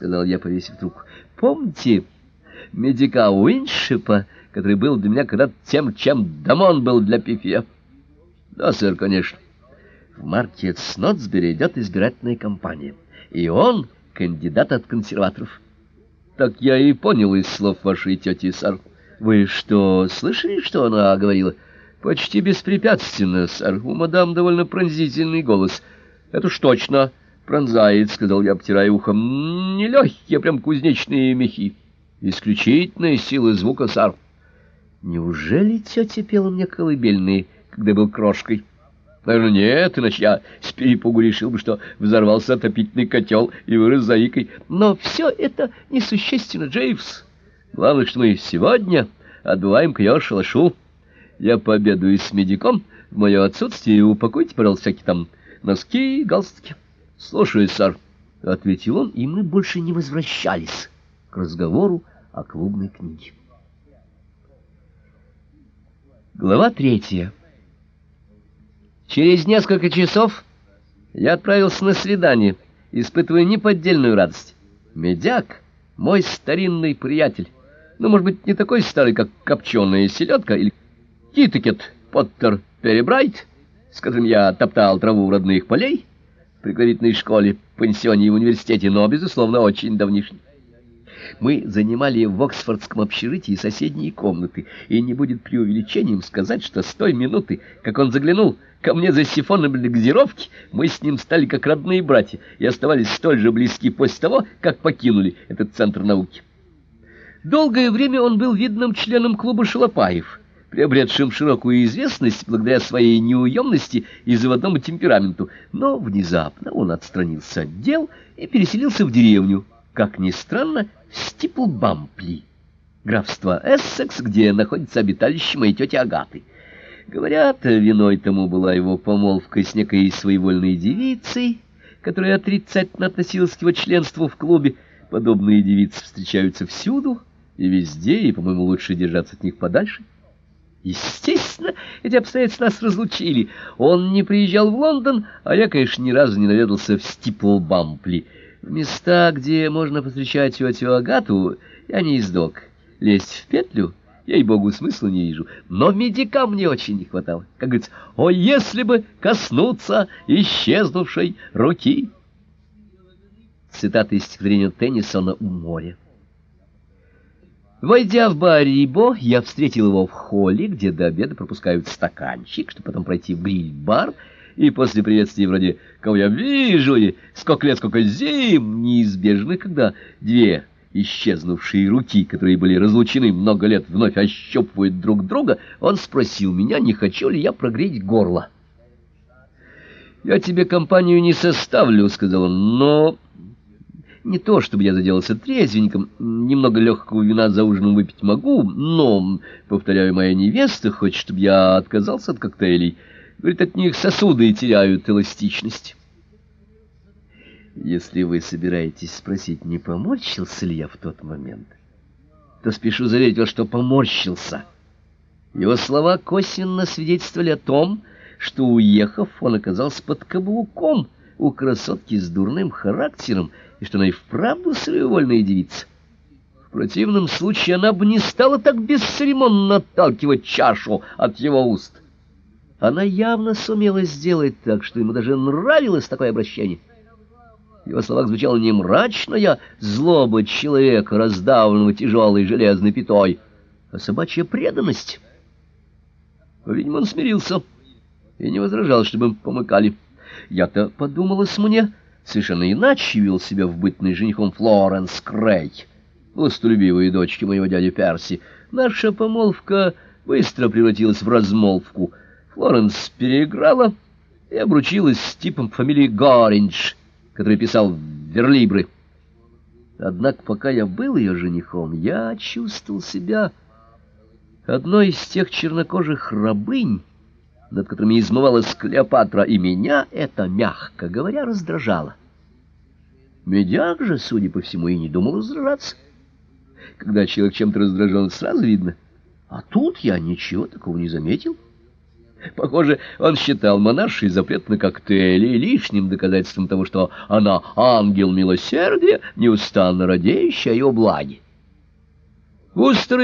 сказал я, повесив трубку. Помните медика Уиншипа, который был для меня когда-то тем, чем Дамон был для Пифия? Да, сэр, конечно. В марте Снотсбери идет избирательная кампания, и он кандидат от консерваторов. Так я и понял из слов вашей тети, сэр. Вы что, слышали, что она говорила? Почти беспрепятственно, сэр. У мадам довольно пронзительный голос. Это ж точно пронзает, сказал я, обтирая ухом. Нелегкие, прям кузнечные мехи. Исключительная сила звука, сэр. Неужели тетя пела мне колыбельные, когда был крошкой? Наверное, нет, иначе я с перепугу решил бы, что взорвался отопительный котел и вырос заикой. Но все это несущественно, Джеймс. Главное, что мы сегодня отбываем к ее шалашу. Я пообедаю с медиком в мое отсутствие и упакуйте, пожалуйста, всякие там носки и галстуки. — Слушай, сэр, — ответил он, и мы больше не возвращались к разговору о клубной книге. Глава третья. Через несколько часов я отправился на свидание, испытывая неподдельную радость. Медяк — мой старинный приятель. Ну, может быть, не такой старый, как копченая селедка или Китекет Поттер Перебрайт, с которым я топтал траву родных полей приготовительной школе, пансионе и университете, но, безусловно, очень давнишний. Мы занимали в Оксфордском общежитии соседние комнаты, и не будет преувеличением сказать, что с той минуты, как он заглянул ко мне за сифоном для газировки, мы с ним стали как родные братья и оставались столь же близки после того, как покинули этот центр науки. Долгое время он был видным членом клуба «Шалопаев», приобретшим широкую известность благодаря своей неуемности и заводному темпераменту, но внезапно он отстранился от дел и переселился в деревню, как ни странно, в Стиплбампли, графство Эссекс, где находится обиталище моей тети Агаты. Говорят, виной тому была его помолвка с некой своевольной девицей, которая отрицательно относилась к его членству в клубе. Подобные девицы встречаются всюду и везде, и, по-моему, лучше держаться от них подальше. Естественно, эти обстоятельства нас разлучили. Он не приезжал в Лондон, а я, конечно, ни разу не наведался в Стиплбампли. В места, где можно повстречать тетю Агату, я не издок. Лезть в петлю, ей-богу, смысла не вижу. Но медика мне очень не хватало. Как говорится, о, если бы коснуться исчезнувшей руки. Цитата из стихотворения Теннисона «У моря». Войдя в Барибо, я встретил его в холле, где до обеда пропускают стаканчик, чтобы потом пройти в гриль-бар, и после приветствия вроде «Кого я вижу?» и «Сколько лет, сколько зим?» неизбежно, когда две исчезнувшие руки, которые были разлучены много лет, вновь ощупывают друг друга, он спросил меня, не хочу ли я прогреть горло. «Я тебе компанию не составлю», — сказал он, — «но...» Не то, чтобы я заделался трезвенником, немного легкого вина за ужином выпить могу, но, повторяю, моя невеста хочет, чтобы я отказался от коктейлей. Говорит, от них сосуды теряют эластичность. Если вы собираетесь спросить, не поморщился ли я в тот момент, то спешу заверить вас, что поморщился. Его слова косвенно свидетельствовали о том, что, уехав, он оказался под каблуком у красотки с дурным характером, и что она и вправду своевольная девица. В противном случае она бы не стала так бесцеремонно отталкивать чашу от его уст. Она явно сумела сделать так, что ему даже нравилось такое обращение. В его словах звучала не мрачная злоба человека, раздавленного тяжелой железной пятой, а собачья преданность. Видимо, он смирился и не возражал, чтобы им помыкали. Я-то подумалось мне, совершенно иначе вел себя в бытный женихом Флоренс Крей, властолюбивой дочки моего дяди Перси. Наша помолвка быстро превратилась в размолвку. Флоренс переиграла и обручилась с типом по фамилии Гориндж, который писал верлибры. Однако, пока я был ее женихом, я чувствовал себя одной из тех чернокожих рабынь, над которыми измывалась Клеопатра, и меня это, мягко говоря, раздражало. Медяк же, судя по всему, и не думал раздражаться. Когда человек чем-то раздражен, сразу видно. А тут я ничего такого не заметил. Похоже, он считал монарший запрет на коктейли лишним доказательством того, что она ангел милосердия, неустанно радеющая о благе. Густеры